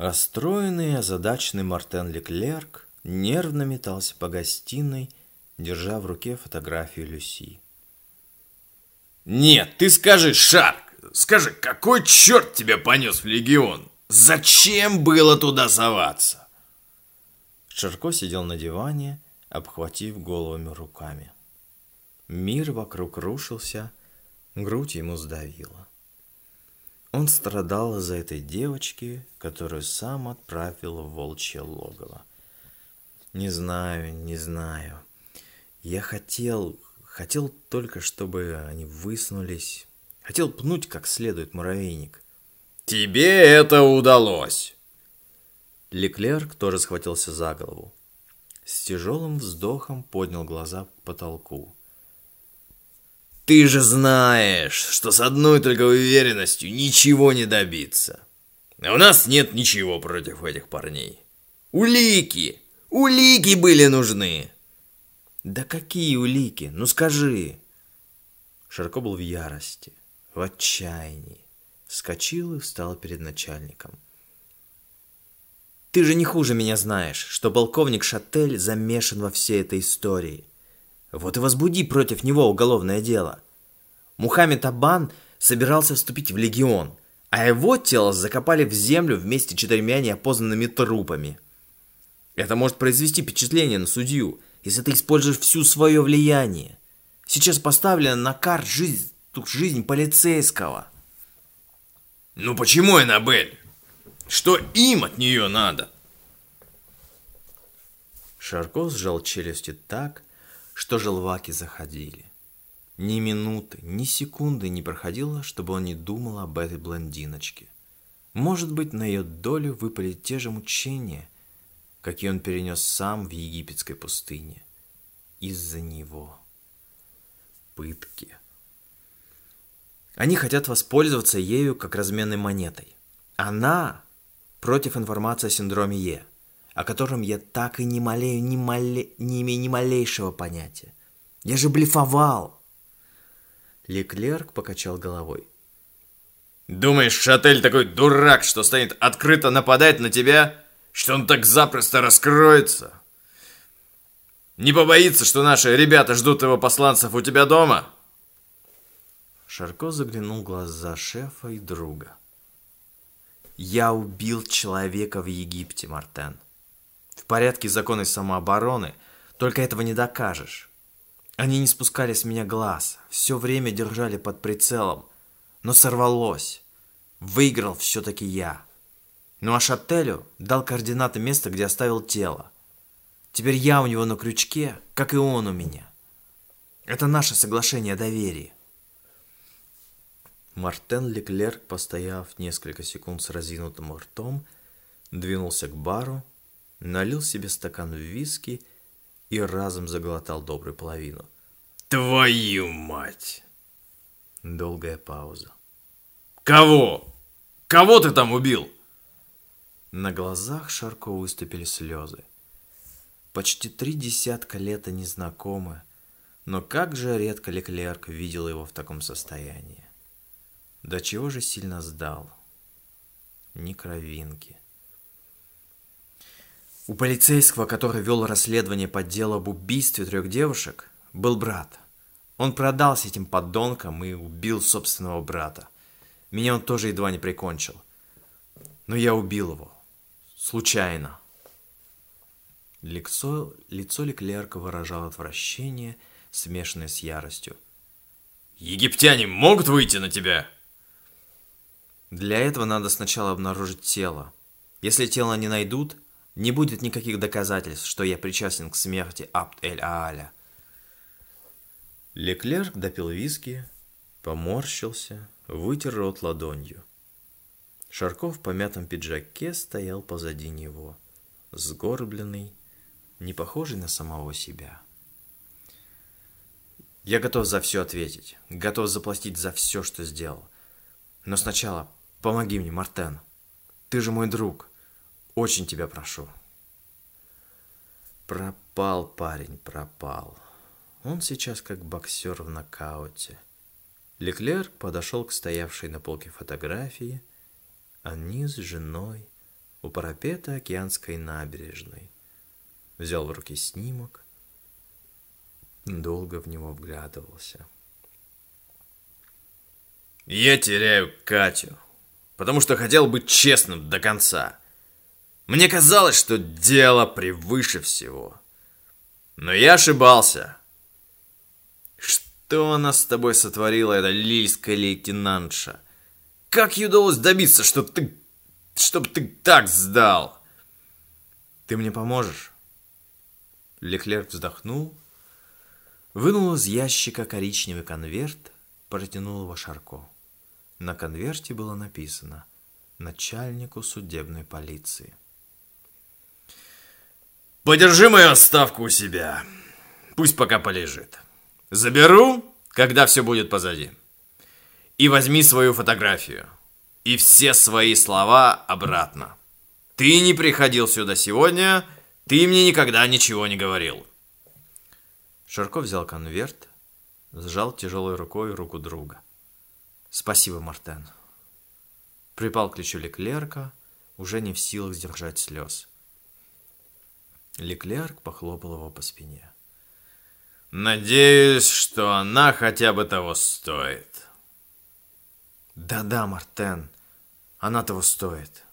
Расстроенный и озадаченный Мартен Леклерк нервно метался по гостиной, держа в руке фотографию Люси. «Нет, ты скажи, Шарк, скажи, какой черт тебя понес в Легион? Зачем было туда соваться?» Шарко сидел на диване, обхватив головами руками. Мир вокруг рушился, грудь ему сдавила. Он страдал из-за этой девочки, которую сам отправил в волчье логово. Не знаю, не знаю. Я хотел, хотел только, чтобы они высунулись. Хотел пнуть как следует муравейник. Тебе это удалось. Леклерк тоже схватился за голову. С тяжелым вздохом поднял глаза к потолку. Ты же знаешь, что с одной только уверенностью ничего не добиться. У нас нет ничего против этих парней. Улики! Улики были нужны! Да какие улики? Ну скажи! Шарко был в ярости, в отчаянии. Вскочил и встал перед начальником. Ты же не хуже меня знаешь, что полковник Шатель замешан во всей этой истории. Вот и возбуди против него уголовное дело. Мухаммед Абан собирался вступить в легион, а его тело закопали в землю вместе с четырьмя неопознанными трупами. Это может произвести впечатление на судью, если ты используешь всю свое влияние. Сейчас поставлена на карт жизнь, жизнь полицейского. Ну почему, Эннабель? Что им от нее надо? Шарко сжал челюсти так, что желваки заходили. Ни минуты, ни секунды не проходило, чтобы он не думал об этой блондиночке. Может быть, на ее долю выпали те же мучения, какие он перенес сам в египетской пустыне. Из-за него. Пытки. Они хотят воспользоваться ею как разменной монетой. Она против информации о синдроме Е о котором я так и не малею, ни мале... не имею ни малейшего понятия. Я же блефовал. Леклерк покачал головой. Думаешь, Шатель такой дурак, что станет открыто нападать на тебя? Что он так запросто раскроется? Не побоится, что наши ребята ждут его посланцев у тебя дома? Шарко заглянул в глаза шефа и друга. Я убил человека в Египте, Мартен в порядке законной самообороны, только этого не докажешь. Они не спускали с меня глаз, все время держали под прицелом, но сорвалось. Выиграл все-таки я. Ну а Шателю дал координаты места, где оставил тело. Теперь я у него на крючке, как и он у меня. Это наше соглашение о доверии. Мартен Леклерк, постояв несколько секунд с разинутым ртом, двинулся к бару, налил себе стакан виски и разом заглотал добрую половину. «Твою мать!» Долгая пауза. «Кого? Кого ты там убил?» На глазах Шарко выступили слезы. Почти три десятка лет они знакомы, но как же редко Леклерк видел его в таком состоянии. До чего же сильно сдал? Ни кровинки. У полицейского, который вел расследование по делу об убийстве трех девушек, был брат. Он продался этим подонкам и убил собственного брата. Меня он тоже едва не прикончил. Но я убил его. Случайно. Лицо, лицо Леклерка выражало отвращение, смешанное с яростью. «Египтяне могут выйти на тебя?» Для этого надо сначала обнаружить тело. Если тело не найдут, не будет никаких доказательств, что я причастен к смерти Абд-эль-Ааля. Леклерк допил виски, поморщился, вытер рот ладонью. Шарков в помятом пиджаке стоял позади него, сгорбленный, не похожий на самого себя. Я готов за все ответить, готов заплатить за все, что сделал. Но сначала помоги мне, Мартен. Ты же мой друг. Очень тебя прошу. Пропал парень, пропал. Он сейчас как боксер в нокауте. Леклерк подошел к стоявшей на полке фотографии. Они с женой у парапета океанской набережной. Взял в руки снимок, долго в него вглядывался. Я теряю Катю, потому что хотел быть честным до конца. Мне казалось, что дело превыше всего. Но я ошибался. Что она с тобой сотворила, эта лильская лейтенантша? Как ей удалось добиться, что ты... чтоб ты так сдал? Ты мне поможешь? Леклерк вздохнул, вынул из ящика коричневый конверт, протянул его Шарко. На конверте было написано «Начальнику судебной полиции». Подержи мою оставку у себя. Пусть пока полежит. Заберу, когда все будет позади. И возьми свою фотографию. И все свои слова обратно. Ты не приходил сюда сегодня, ты мне никогда ничего не говорил. Шарков взял конверт, сжал тяжелой рукой руку друга. Спасибо, Мартен. Припал к плечу Леклерка, уже не в силах сдержать слез. Леклерк похлопал его по спине. Надеюсь, что она хотя бы того стоит. Да-да, Мартен, она того стоит.